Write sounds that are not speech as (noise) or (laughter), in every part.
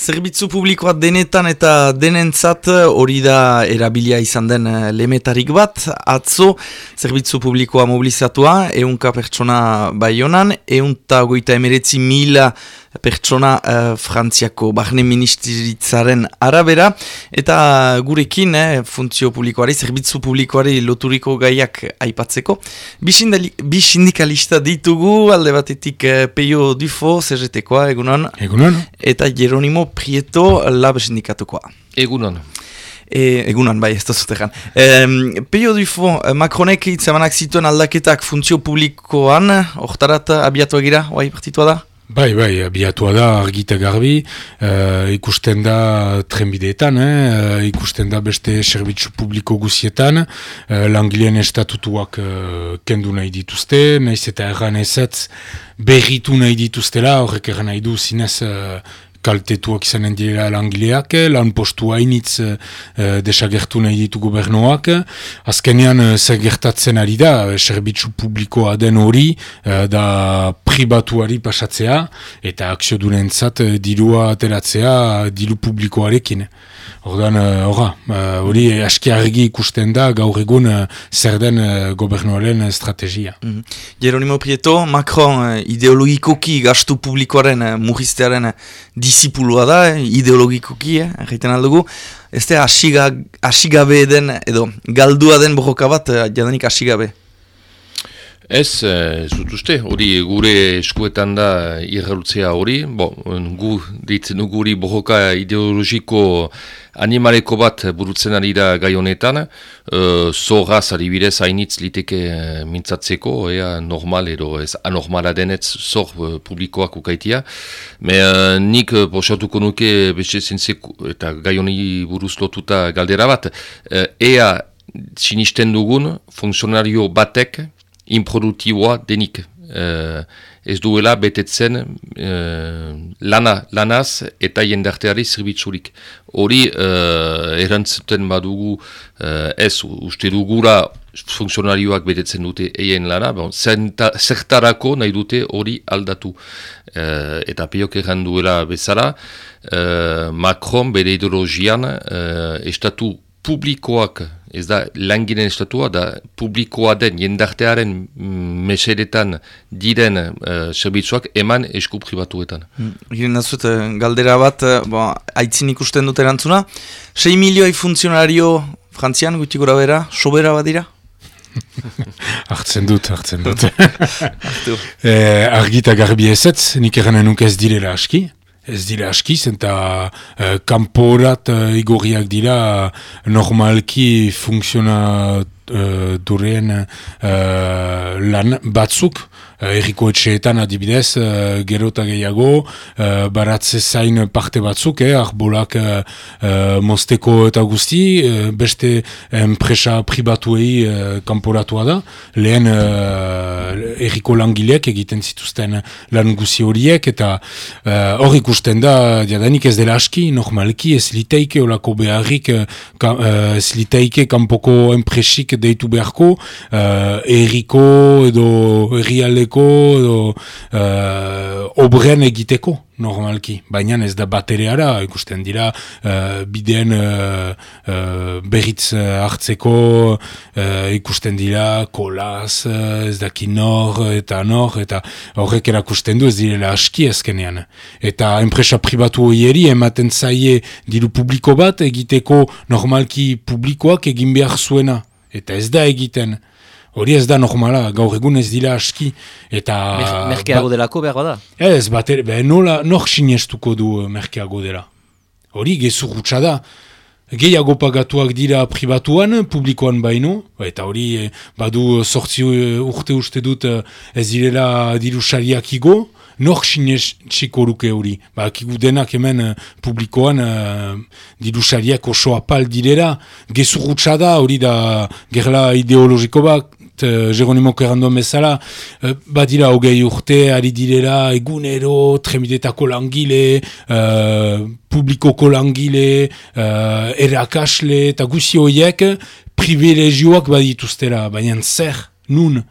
Zerbitzu publikoa denetan eta denentzat hori da erabilia izan den eh, lemetarik bat. Atzo, zerbitzu publikoa mobilizatua, eunka pertsona bai honan, eunta goita emeretzi mila pertsona uh, frantziako bahne ministeritzaren arabera, eta gurekin eh, funtzio publikoari, zerbitzu publikoari loturiko gaiak aipatzeko. Bi sindikalista ditugu, alde batetik uh, Peio Dufo, CGT-koa, egunon. Egunon. Eta Jeronimo Prieto, lab sindikatukoa. Egunon. E, egunan, bai, ez da zutekan. E, Peio Dufo, Macronek itzamanak zituen aldaketak funtzio publikoan, hortarat abiatu egira, oai partitua da? Bai, bai, abiatua da argita garbi, uh, ikusten da trenbideetan, eh? ikusten da beste servitzu publiko guzietan, uh, langileen estatutuak uh, kendu nahi dituzte, nahiz eta erran ezatz berritu nahi dituztela, horrek erran nahi du zinez kaltetuak izanen direla langileak, lan postu hainitz e, desagertu nahi ditu gobernoak. Azkenean, zer gertatzen ari da, serbitzu publikoa den hori, da pribatuari pasatzea, eta akzio durentzat dirua ateratzea diru publikoarekin. Ordan, horra, hori uh, aski argi ikusten da gaur egun uh, zer den gobernuaren estrategia. Mm -hmm. Jeronimo Prieto, Macron ideologikoki gastu publikoaren murriztearen disipulua da, ideologikoki, eh, egiten aldugu. Ez da asigabe den, edo galdua den bojoka bat, jadanik asigabe. Ez, ez dut uste, hori gure eskuetan da irralutzea hori, bo, gu ditzen guri bohoka ideologiko animaleko bat burutzen ari da gai honetan, uh, zorraz adibidez hainitz liteke mintzatzeko, ea normal edo ez anormala denetz zor publikoak ukaitia, me uh, nik posatuko nuke beste zintzeko eta gai honi buruz lotuta galdera bat, uh, ea sinisten dugun funksionario batek, improduktiboa denik. Uh, ez duela betetzen uh, lana, lanaz eta jendarteari zerbitzurik. Hori uh, erantzuten badugu uh, ez uste dugura funksionarioak betetzen dute eien lana, bon, zertarako nahi dute hori aldatu. Uh, eta piok egan duela bezala, uh, Macron bere ideologian uh, estatu publikoak ez da langinen estatua, da publikoa den jendartearen mesedetan diren uh, zerbitzuak eman esku pribatuetan. Mm, Giren nazut, eh, galdera bat, uh, bo, aitzin ikusten dut erantzuna, 6 milioi funtzionario frantzian, guti gura bera, sobera bat dira? (laughs) hartzen dut, hartzen dut. (laughs) eh, argita garbi ezetz, nik eranen ez direla aski, ez dira askiz, eta uh, kanporat uh, igorriak dira normalki funksiona uh, duren lan batzuk, uh, erriko etxeetan adibidez, uh, gero eta gehiago, uh, baratze zain parte batzuk, eh, arbolak uh, mosteko eta guzti, beste enpresa pribatuei uh, kanporatua da, lehen uh, erriko egiten zituzten lan guzi horiek, eta hor ikusten da, jadanik ez dela aski, normalki ez liteike olako beharrik, uh, ez liteike kanpoko enpresik deitu beharko, uh, erriko edo errialeko egiteko edo uh, obren egiteko normalki, baina ez da batereara ikusten dira uh, bideen uh, uh, berriz hartzeko ikusten dira kolaz, ez daki nor eta nor eta horrek erakusten du ez direla aski ezkenean eta enpresa pribatu hori ematen zaie diru publiko bat egiteko normalki publikoak egin behar zuena. Eta ez da egiten Hori ez da normala, gaur egun ez dira aski, eta... merkeago ba, delako behar da? Ez, bat ere, be, nola, nor sinestuko du eh, merkeago dela. Hori, gezu gutsa da. Gehiago pagatuak dira pribatuan, publikoan baino, eta hori, eh, badu sortzi eh, urte uste dut ez direla diru sariak igo, nor sinesiko ruke hori. Ba, kigu denak hemen publikoan uh, diru sariak oso apal direla, gezu gutsa da, hori da gerla ideologiko bat, uh, Jeronimo Kerrando bezala, uh, badira hogei urte, ari direla egunero, tremidetako langile, uh, publikoko langile, uh, erakasle, eta guzi horiek, privilegioak badituztera, baina zer, nun,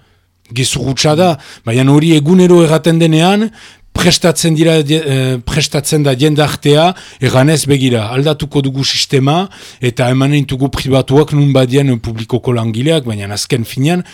gezurutsa da, baina hori egunero erraten denean, prestatzen dira uh, prestatzen da jendartea eganez begira aldatuko dugu sistema eta eman intugu pribatuak nun badien publikoko langileak baina azken finean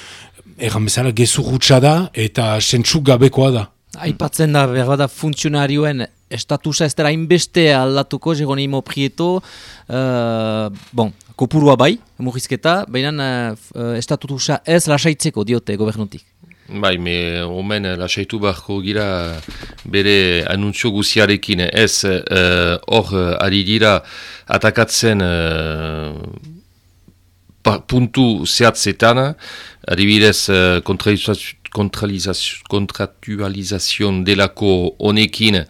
egan bezala gezurrutsa da eta sentsu gabekoa da Aipatzen da, behar da, funtzionarioen estatusa ez dara inbeste aldatuko, Jeronimo Prieto, uh, bon, kopurua bai, murrizketa, baina uh, estatutusa ez lasaitzeko diote gobernutik. Bai, me omen lasaitu beharko gira bere anuntzio guziarekin. Ez hor uh, ari dira atakatzen uh, puntu zehatzetan, adibidez uh, kontratualizazion delako honekin uh,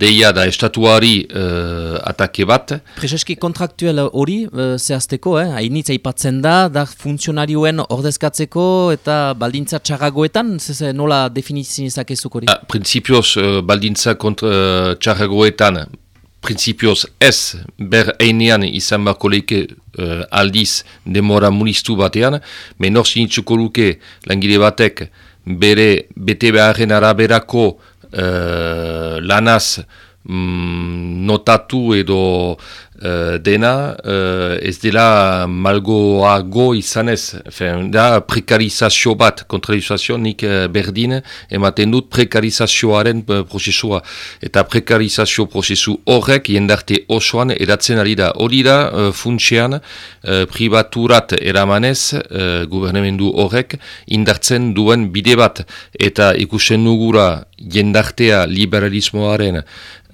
deia da estatuari uh, atake bat. Prezeski kontraktuel hori uh, zehazteko, eh? hainitz aipatzen da, da funtzionarioen ordezkatzeko eta baldintza txarragoetan, zeze nola definizien ezakezuk hori? Ah, Principioz uh, baldintza kontra, uh, txarragoetan prinsipioz ez ber einean izan bako leike uh, aldiz demora munistu batean, menor sinitzuko luke langile batek bere bete beharren araberako uh, lanaz mm, notatu edo dena uh, ez dela malgoago izanez. Fen, da prekarizazio bat, kontralizazio nik uh, berdin ematen dut prekarizazioaren prozesua. Eta prekarizazio prozesu horrek jendarte osoan eratzen ari da. Hori da funtsean privaturat eramanez gubernemendu horrek indartzen duen bide bat. Eta ikusen nugura jendartea liberalismoaren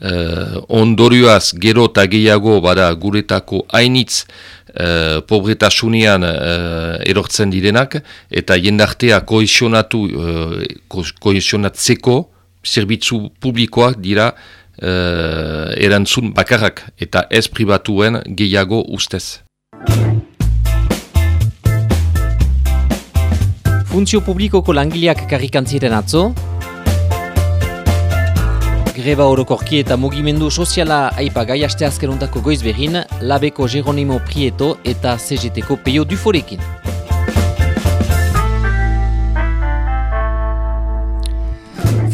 uh, ondorioaz gero eta gehiago bada guretako hainitz uh, pobretasunean uh, erortzen direnak eta jendartea kohesionatu uh, kohesionatzeko zerbitzu publikoak dira uh, erantzun bakarrak eta ez pribatuen gehiago ustez. Funtzio publikoko langileak karrikantziren atzo, greba orokorki eta mugimendu soziala aipa gai aste azkeruntako goiz behin, labeko Jeronimo Prieto eta CGT-ko Peio Duforekin.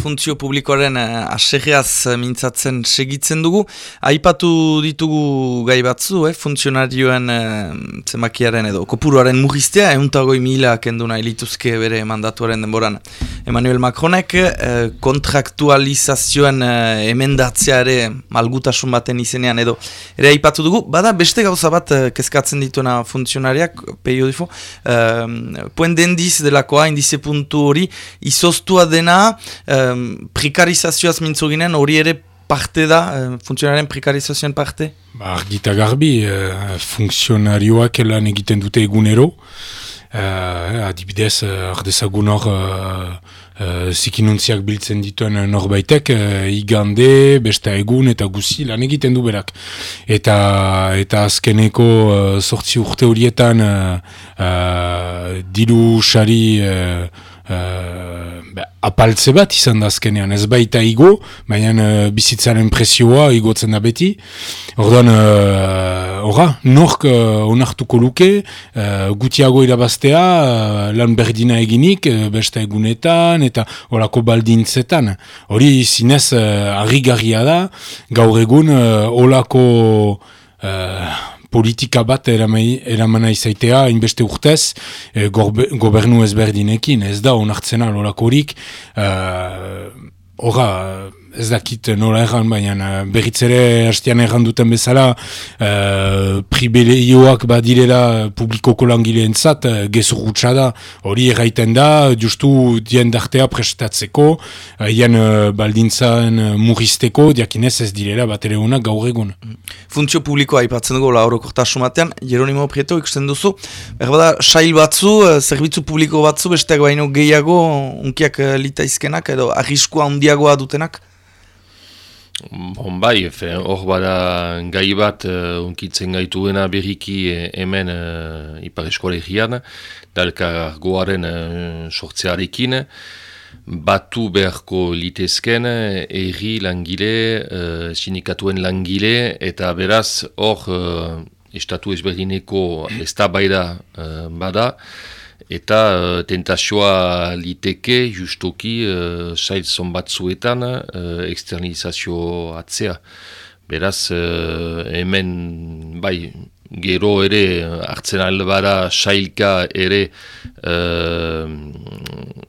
funtzio publikoaren uh, asegeaz uh, mintzatzen segitzen dugu. Aipatu ditugu gai batzu, eh, funtzionarioen uh, zemakiaren edo kopuruaren mugiztea, euntagoi mila kenduna elituzke bere mandatuaren denboran. Emmanuel Macronek uh, kontraktualizazioen uh, emendatzea ere malgutasun baten izenean edo. Ere aipatu dugu, bada beste gauza bat uh, kezkatzen dituena funtzionariak, peio difo, uh, puen dendiz delakoa, indize puntu hori, izostua dena, um, prekarizazioaz mintzu ginen, hori ere parte da, uh, funtzionaren prekarizazioen parte? Ba, argita garbi, uh, funtzionarioak lan egiten dute egunero, uh, adibidez, uh, ardezagun hor, uh, Uh, zikinuntziak biltzen dituen norbaitek uh, igande, besta egun eta guzi lan egiten du berak. Eta, eta azkeneko uh, sortzi urte horietan uh, uh, diru sari uh, apaltze bat izan da azkenean, ez baita igo, baina uh, bizitzaren presioa igotzen da beti. Orduan, uh, nork uh, onartuko luke, uh, gutiago irabaztea, uh, lan berdina eginik, uh, beste egunetan, eta horako baldintzetan. Hori zinez uh, da, gaur egun uh, olako politika bat eramana izaitea, inbeste urtez, e, gobernu ezberdinekin, ez da, onartzena lolakorik, e, ora, ez dakit nola erran, baina eh, berritzere hastian erran duten bezala uh, privilegioak badirela publikoko langileen zat, uh, gezur da, hori erraiten da, justu dien dartea prestatzeko, hien uh, baldintzan murrizteko, diakinez ez direla bat ere honak gaur egun. Funtzio publikoa ipatzen dugu lauro kortasumatean, Jeronimo Prieto ikusten duzu, berbada, sail batzu, zerbitzu publiko batzu, besteak baino gehiago, unkiak litaizkenak, edo arriskua handiagoa dutenak? Bon, bai, hor bada gai bat uh, unkitzen gaituena berriki eh, hemen uh, ipar eskolegian, dalka goaren uh, sortzearekin, batu beharko litezken erri langile, uh, sinikatuen langile, eta beraz hor uh, estatu ezberdineko ez da uh, bada, eta uh, tentazioa liteke justoki uh, sail zonbatzuetan uh, externalizazio atzea. Beraz, uh, hemen, bai, gero ere hartzen albara sailka ere uh,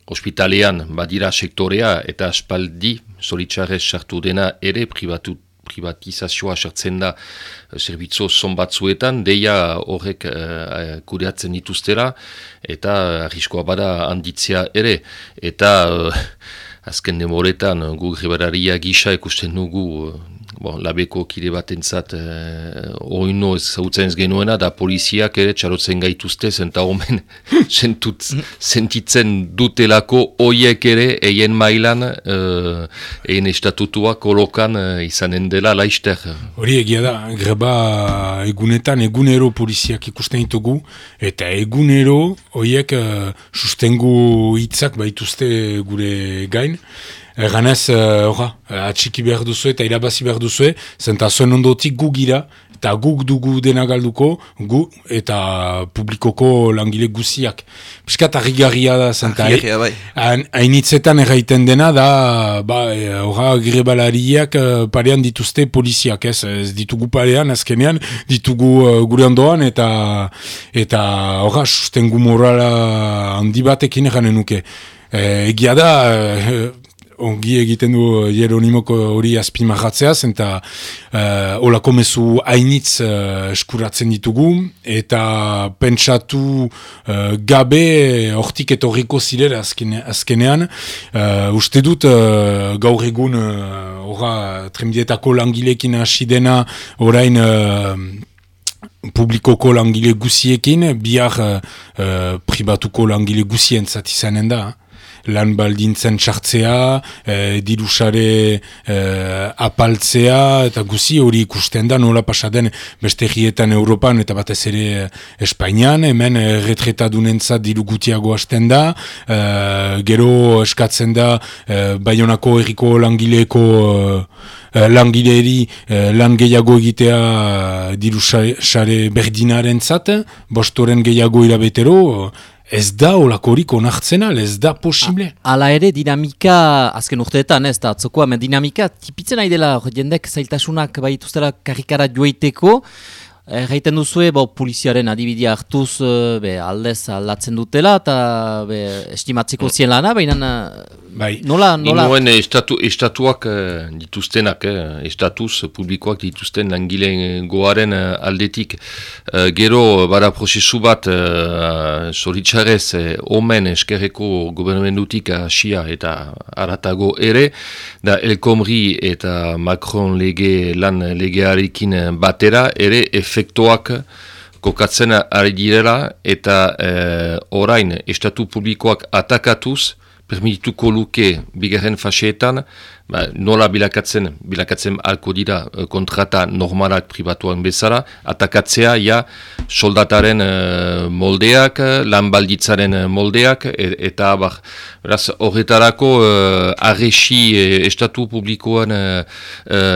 ospitalean badira sektorea eta aspaldi zoritxarrez sartu dena ere privatu privatizazioa sartzen da uh, zerbitzo zon batzuetan, deia horrek uh, kudeatzen dituztera, eta arriskoa bada handitzea ere. Eta uh, azken demoretan gu gribararia gisa ikusten dugu bon, labeko kide bat entzat eh, oino zautzen ez genuena, da poliziak ere txarotzen gaituzte, zenta omen (laughs) sentitzen dutelako oiek ere eien mailan eh, eien estatutua kolokan eh, izanen dela laister. Hori egia da, greba egunetan egunero poliziak ikusten ditugu, eta egunero oiek uh, sustengu hitzak baituzte gure gain, Eganez, uh, atxiki behar duzu eta irabazi behar duzu, zenta zuen ondotik gu gira, eta guk dugu dena galduko, gu eta publikoko langile guziak. Piskat garria da, zenta bai. hainitzetan erraiten dena da, ba, ora, grebalariak parean dituzte poliziak, ez, ez ditugu parean, azkenean, ditugu uh, gure ondoan, eta, eta ora, sustengu morala handi batekin eranen nuke. egia da, ongi egiten du Jeronimoko hori azpimarratzea, eta uh, olako mezu hainitz uh, eskuratzen ditugu, eta pentsatu uh, gabe hortik etorriko zirela azkenean. Uh, uste dut uh, gaur egun uh, trenbietako langilekin hasi dena orain uh, publikoko langile guziekin, bihar uh, pribatuko langile guzien zatizanen da lan baldintzen sartzea, e, dirusare e, apaltzea, eta guzi hori ikusten da, nola pasaden beste egietan Europan eta batez ere Espainian, hemen e, retretadunentzat diru gutiago hasten da, e, gero eskatzen da e, Baionako erriko langileko e, langileri lan gehiago egitea diru berdinaren zat, bostoren gehiago irabetero, Ez da olakorik onartzen ez da posible. Hala ere dinamika, azken urteetan ez da, atzokoa, dinamika tipitzen nahi dela jendek zailtasunak baituztera karikara joiteko, Erraiten duzue, bo, poliziaren adibidea hartuz eh, be, aldez aldatzen dutela eta be, estimatzeko zien lana, baina bai. nola... nola... Inoen estatu, estatuak eh, dituztenak, eh, estatuz publikoak dituzten langileen goaren aldetik. gero, bada prozesu bat, zoritxarez, omen eskerreko gobernumendutik asia eta aratago ere, da Elkomri eta Macron lege lan legearekin batera, ere efektuak kokatzen ari direla eta e, orain estatu publikoak atakatuz permitituko luke bigarren faseetan ba, nola bilakatzen, bilakatzen alko dira eh, kontrata normalak pribatuan bezala, atakatzea ja soldataren uh, moldeak, lanbalditzaren moldeak, e, eta abar, beraz, horretarako uh, arresi estatu publikoan, uh,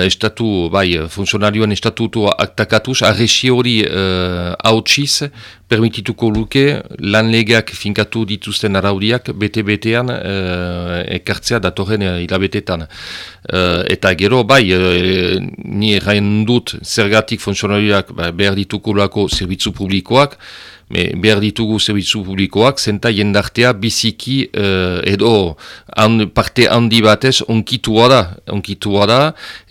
estatu, bai, funtzionarioan estatutua atakatuz, arresi hori uh, hautsiz, permitituko luke lan legeak finkatu dituzten araudiak bete-betean ekartzea datorren hilabetetan. Uh, eta gero, bai, uh, ni errain dut zergatik funtzionariak ba, behar ditukulako zerbitzu publikoak, me, behar ditugu zerbitzu publikoak, zenta jendartea biziki uh, edo an, parte handi batez onkitua da, onkitua da,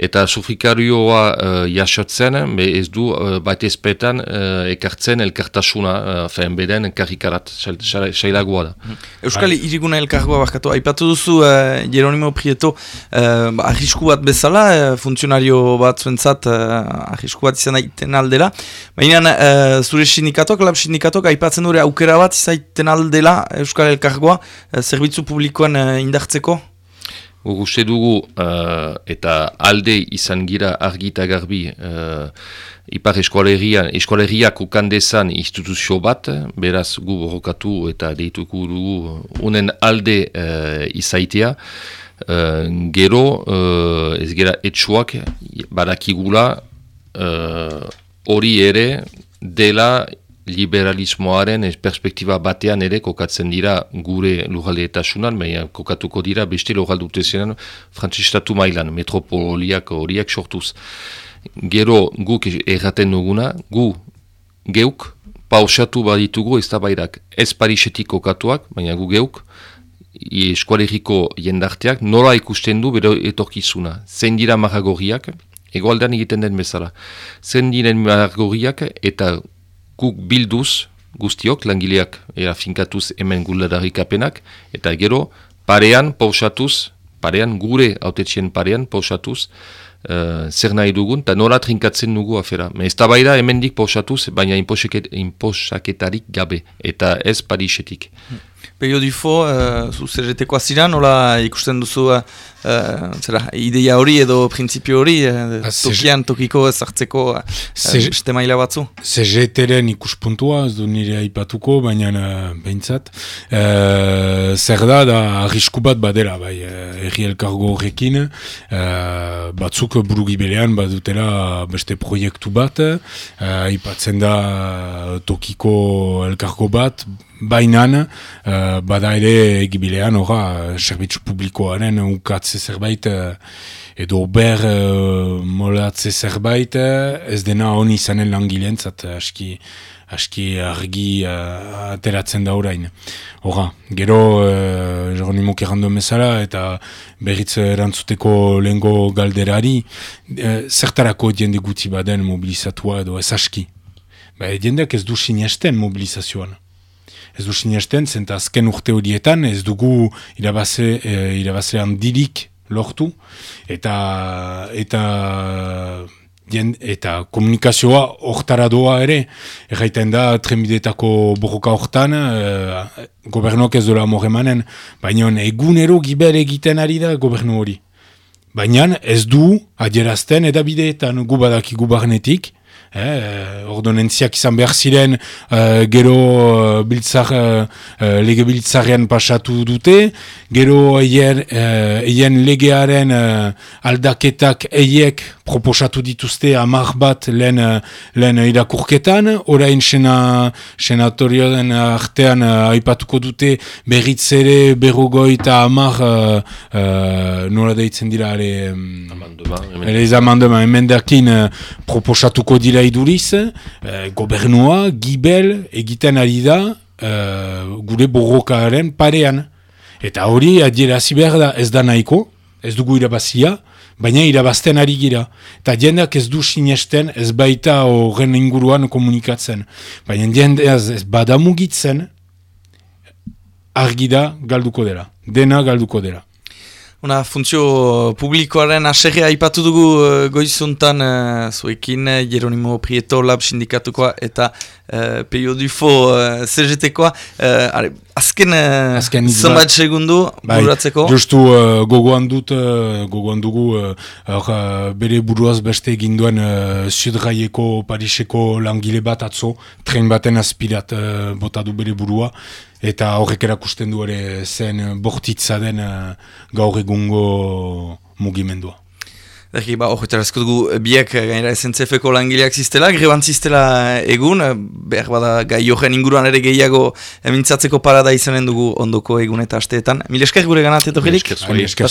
eta sufrikarioa uh, jasotzen, be ez du uh, bat ezpetan uh, ekartzen elkartasuna, uh, fein beden karikarat, sailagoa da. Euskal bai. iriguna elkargoa bakatu, aipatu duzu uh, Jeronimo Prieto uh, arrisku bat bezala, uh, funtzionario bat zuentzat uh, arrisku bat izan daiten aldela, baina uh, zure sindikatoak, lab sindikatoak, sindikatok aipatzen dure aukera bat izaiten aldela Euskal Elkargoa, eh, zerbitzu publikoan eh, indartzeko? Uste dugu uh, eta alde izan gira argita garbi uh, ipar eskualerian, eskualeriak ukandezan instituzio bat, beraz gu borrokatu eta deituko dugu unen alde uh, izaitea. Uh, gero, uh, ez gera etxuak badakigula hori uh, ere dela liberalismoaren perspektiba batean ere kokatzen dira gure lujaldeetasunan, baina kokatuko dira beste lujaldute zenan frantzistatu mailan, metropoliak horiak sortuz. Gero guk erraten duguna, gu geuk pausatu baditugu ez da bairak ez parisetik kokatuak, baina gu geuk eskualeriko jendarteak nola ikusten du bero etorkizuna. Zein dira maragorriak, egoaldean egiten den bezala. Zein diren maragorriak eta guk bilduz, guztiok, langileak era finkatuz hemen guladarrik apenak, eta gero parean pausatuz, parean gure autetxien parean pausatuz, uh, zer nahi dugun, eta nola trinkatzen dugu afera. Ez da baira hemendik pausatuz, baina inposaketarik gabe, eta ez parisetik. Hmm. Peio Dufo, uh, zu CGT-koa ziren, nola ikusten duzu uh, zera, ideia hori edo prinsipio hori, uh, tokian, tokiko ezartzeko uh, beste maila batzu? CGT-ren ikuspuntua, ez du nire aipatuko, baina uh, behintzat. Uh, zer da, da arrisku bat badela, bai, erri elkargo horrekin, uh, batzuk burugibelean badutela beste proiektu bat, uh, aipatzen da tokiko elkargo bat, Bainan, uh, bada ere egibilean, ora, servitzu publikoaren ukatze zerbait, uh, edo ber molatze zerbait, ez dena honi izanen langilentzat, aski, aski argi uh, ateratzen da orain. Ora, gero, uh, Jeronimo Kerrando mesala, eta berriz erantzuteko lehengo galderari, uh, zertarako jende guti baden mobilizatua edo ez aski. Ba, jendeak ez du sinesten mobilizazioan ez du sinesten, zenta azken urte horietan, ez dugu irabazle, e, handirik lortu, eta eta eta komunikazioa hortara doa ere, erraiten da trenbidetako borroka hortan, e, gobernuak ez dola morremanen, baina egunero giber egiten ari da gobernu hori. Baina ez du adierazten edabideetan gu badaki gubarnetik, eh, ordonentziak izan behar ziren uh, gero uh, biltzar, uh, lege biltzarrean pasatu dute, gero eien, uh, legearen aldaketak eiek proposatu dituzte amar bat lehen, lehen irakurketan, orain sena, senatorioen artean aipatuko dute berriz ere berrogoi eta amar uh, nola deitzen dira ere, amandema, emendakin uh, proposatuko dira iduriz, uh, gobernua, gibel, egiten ari da uh, gure borrokaaren parean. Eta hori adierazi behar da ez da nahiko, ez dugu irabazia, baina irabazten ari gira. Eta jendeak ez du sinesten ez baita horren inguruan komunikatzen. Baina jendeak ez badamugitzen argi da galduko dela. Dena galduko dela. Una funtzio publikoaren aserrea ipatu dugu uh, goizuntan uh, zuekin uh, Jeronimo Prieto lab sindikatukoa eta uh, Peio Dufo uh, CGT-koa. Uh, azken uh, zonbait segundu bai, buratzeko? Justu uh, gogoan dut, uh, gogoan dugu uh, uh, bere buruaz beste egin duen uh, Sudraieko Pariseko langile bat atzo, tren baten aspirat uh, botadu bere burua eta horrek erakusten du ere zen bortitza den uh, gaur egungo mugimendua. Eki, ba, horretara dugu biek gainera SNCF-ko langileak ziztela, greban ziztela egun, behar bada gai joren inguruan ere gehiago emintzatzeko parada izanen dugu ondoko egun eta asteetan. Mil esker gure ganateto jelik? Mil esker